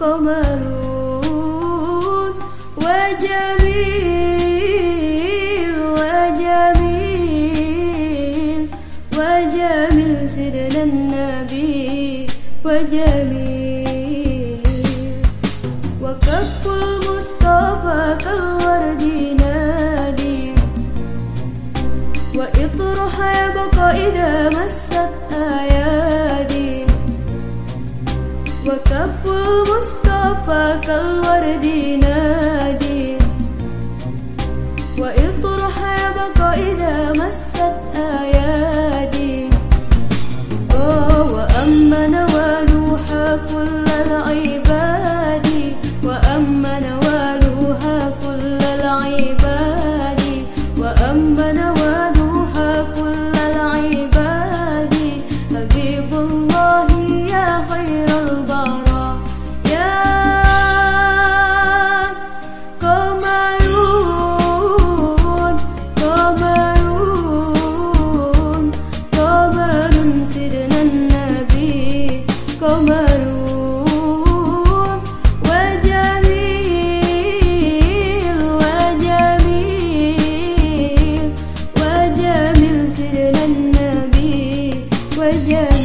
قمرون وجميل وجميل وجميل سرنا النبي وجميل وكف المصطفى كالورد نادي وإطرح يبقى إذا مست أيادي وكف المصطفى كالورد نادي. وإطرح يبقى إذا مست قمرون وجميل وجميل وجميل سيدنا النبي وجميل